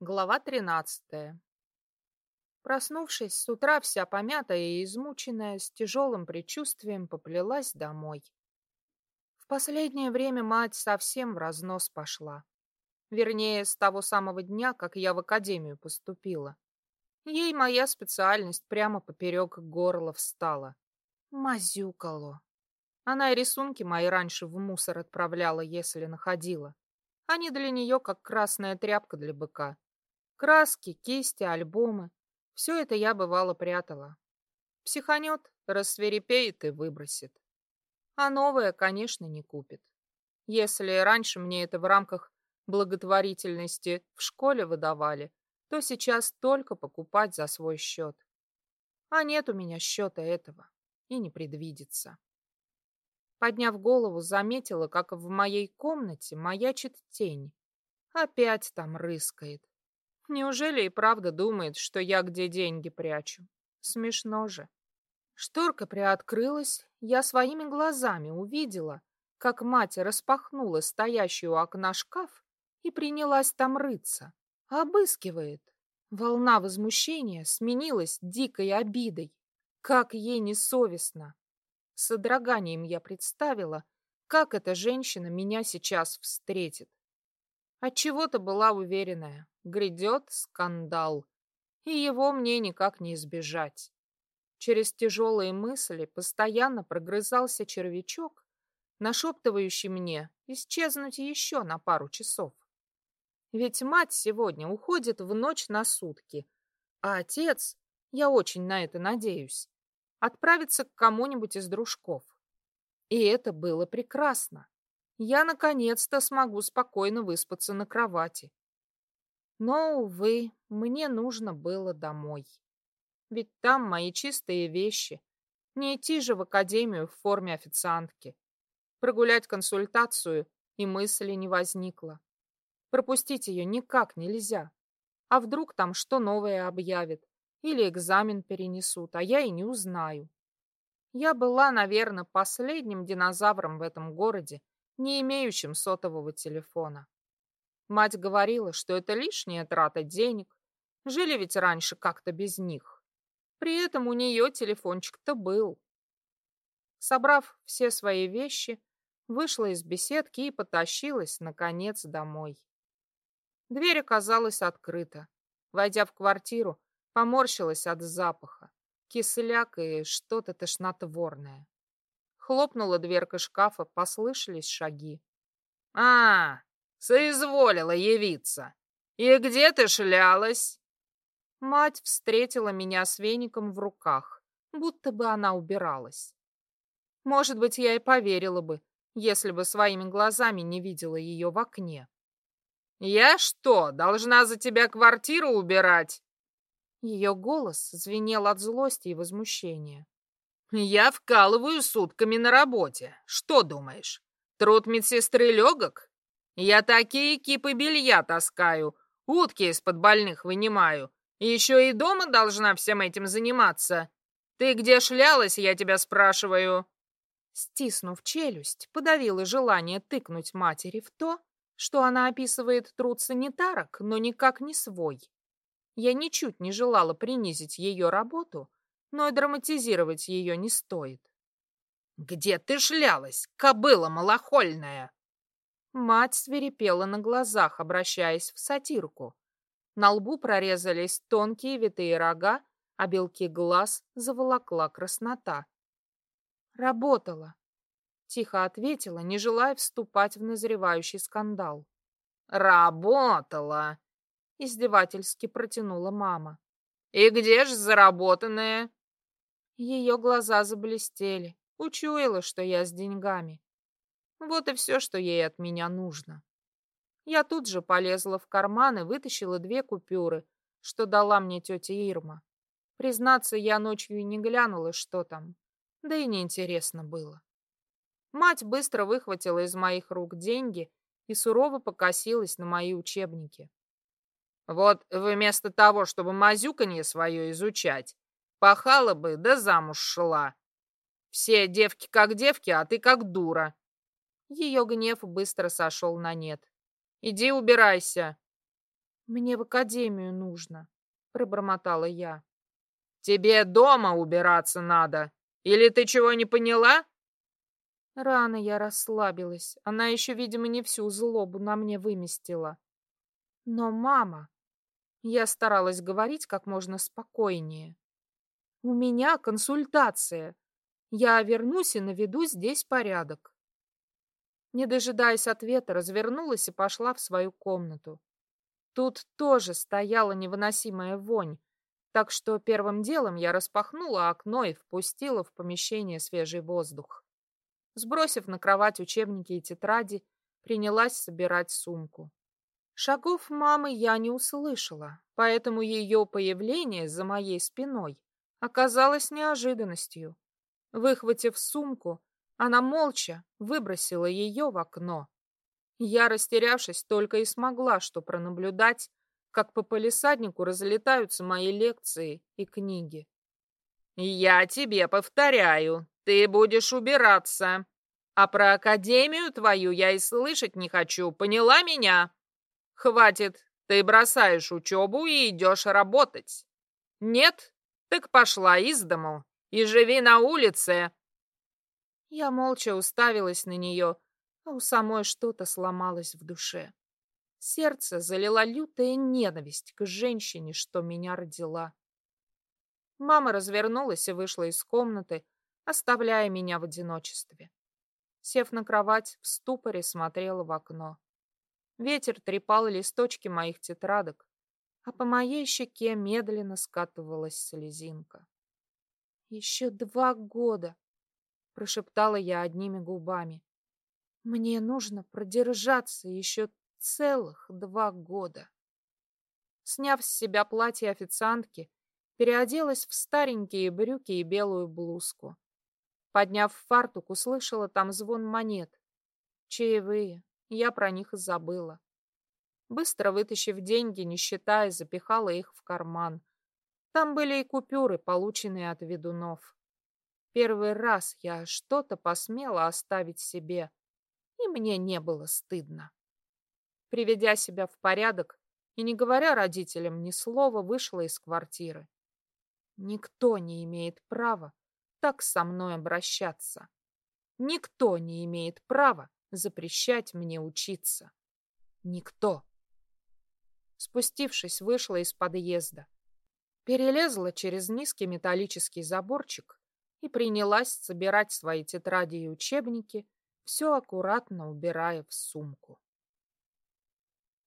Глава тринадцатая. Проснувшись с утра вся помятая и измученная, с тяжелым предчувствием поплелась домой. В последнее время мать совсем в разнос пошла. Вернее, с того самого дня, как я в академию поступила. Ей моя специальность прямо поперек горла встала. Мазюкало. Она и рисунки мои раньше в мусор отправляла, если находила. Они для нее как красная тряпка для быка. Краски, кисти, альбомы. Все это я, бывало, прятала. Психанет, рассверепеет и выбросит. А новое, конечно, не купит. Если раньше мне это в рамках благотворительности в школе выдавали, то сейчас только покупать за свой счет. А нет у меня счета этого и не предвидится. Подняв голову, заметила, как в моей комнате маячит тень. Опять там рыскает. Неужели и правда думает, что я где деньги прячу? Смешно же. Шторка приоткрылась, я своими глазами увидела, как мать распахнула стоящую у окна шкаф и принялась там рыться. Обыскивает. Волна возмущения сменилась дикой обидой. Как ей несовестно. С содроганием я представила, как эта женщина меня сейчас встретит. Отчего-то была уверенная, грядет скандал, и его мне никак не избежать. Через тяжелые мысли постоянно прогрызался червячок, нашептывающий мне исчезнуть еще на пару часов. Ведь мать сегодня уходит в ночь на сутки, а отец, я очень на это надеюсь, отправится к кому-нибудь из дружков. И это было прекрасно я наконец-то смогу спокойно выспаться на кровати. Но, увы, мне нужно было домой. Ведь там мои чистые вещи. Не идти же в академию в форме официантки. Прогулять консультацию и мысли не возникло. Пропустить ее никак нельзя. А вдруг там что новое объявят? Или экзамен перенесут, а я и не узнаю. Я была, наверное, последним динозавром в этом городе, не имеющим сотового телефона. Мать говорила, что это лишняя трата денег. Жили ведь раньше как-то без них. При этом у нее телефончик-то был. Собрав все свои вещи, вышла из беседки и потащилась, наконец, домой. Дверь оказалась открыта. Войдя в квартиру, поморщилась от запаха. Кисляк и что-то тошнотворное. Хлопнула дверка шкафа, послышались шаги. «А, соизволила явиться. И где ты шлялась?» Мать встретила меня с веником в руках, будто бы она убиралась. Может быть, я и поверила бы, если бы своими глазами не видела ее в окне. «Я что, должна за тебя квартиру убирать?» Ее голос звенел от злости и возмущения. Я вкалываю сутками на работе. Что думаешь? Труд медсестры легок? Я такие кипы белья таскаю, утки из-под больных вынимаю. Еще и дома должна всем этим заниматься. Ты где шлялась, я тебя спрашиваю?» Стиснув челюсть, подавила желание тыкнуть матери в то, что она описывает труд санитарок, но никак не свой. Я ничуть не желала принизить ее работу, но и драматизировать ее не стоит. «Где ты шлялась, кобыла малохольная?» Мать свирепела на глазах, обращаясь в сатирку. На лбу прорезались тонкие витые рога, а белки глаз заволокла краснота. «Работала», — тихо ответила, не желая вступать в назревающий скандал. «Работала!» — издевательски протянула мама. «И где ж заработанная?» Ее глаза заблестели. Учуяла, что я с деньгами. Вот и все, что ей от меня нужно. Я тут же полезла в карман и вытащила две купюры, что дала мне тетя Ирма. Признаться, я ночью и не глянула, что там. Да и неинтересно было. Мать быстро выхватила из моих рук деньги и сурово покосилась на мои учебники. «Вот вместо того, чтобы мазюканье свое изучать, Пахала бы, да замуж шла. Все девки как девки, а ты как дура. Ее гнев быстро сошел на нет. Иди убирайся. Мне в академию нужно, пробормотала я. Тебе дома убираться надо. Или ты чего не поняла? Рано я расслабилась. Она еще, видимо, не всю злобу на мне выместила. Но мама... Я старалась говорить как можно спокойнее. У меня консультация. Я вернусь и наведу здесь порядок. Не дожидаясь ответа, развернулась и пошла в свою комнату. Тут тоже стояла невыносимая вонь, так что первым делом я распахнула окно и впустила в помещение свежий воздух. Сбросив на кровать учебники и тетради, принялась собирать сумку. Шагов мамы я не услышала, поэтому ее появление за моей спиной оказалось неожиданностью. Выхватив сумку, она молча выбросила ее в окно. Я, растерявшись, только и смогла что пронаблюдать, как по полисаднику разлетаются мои лекции и книги. «Я тебе повторяю, ты будешь убираться. А про академию твою я и слышать не хочу, поняла меня?» Хватит, ты бросаешь учебу и идешь работать. Нет? Так пошла из дому и живи на улице. Я молча уставилась на нее, а у самой что-то сломалось в душе. Сердце залила лютая ненависть к женщине, что меня родила. Мама развернулась и вышла из комнаты, оставляя меня в одиночестве. Сев на кровать, в ступоре смотрела в окно. Ветер трепал листочки моих тетрадок, а по моей щеке медленно скатывалась слезинка. «Еще два года!» — прошептала я одними губами. «Мне нужно продержаться еще целых два года!» Сняв с себя платье официантки, переоделась в старенькие брюки и белую блузку. Подняв фартук, услышала там звон монет. Чаевые. Я про них и забыла. Быстро вытащив деньги, не считая, запихала их в карман. Там были и купюры, полученные от ведунов. Первый раз я что-то посмела оставить себе, и мне не было стыдно. Приведя себя в порядок и не говоря родителям ни слова, вышла из квартиры. Никто не имеет права так со мной обращаться. Никто не имеет права запрещать мне учиться. Никто. Спустившись, вышла из подъезда. Перелезла через низкий металлический заборчик и принялась собирать свои тетради и учебники, все аккуратно убирая в сумку.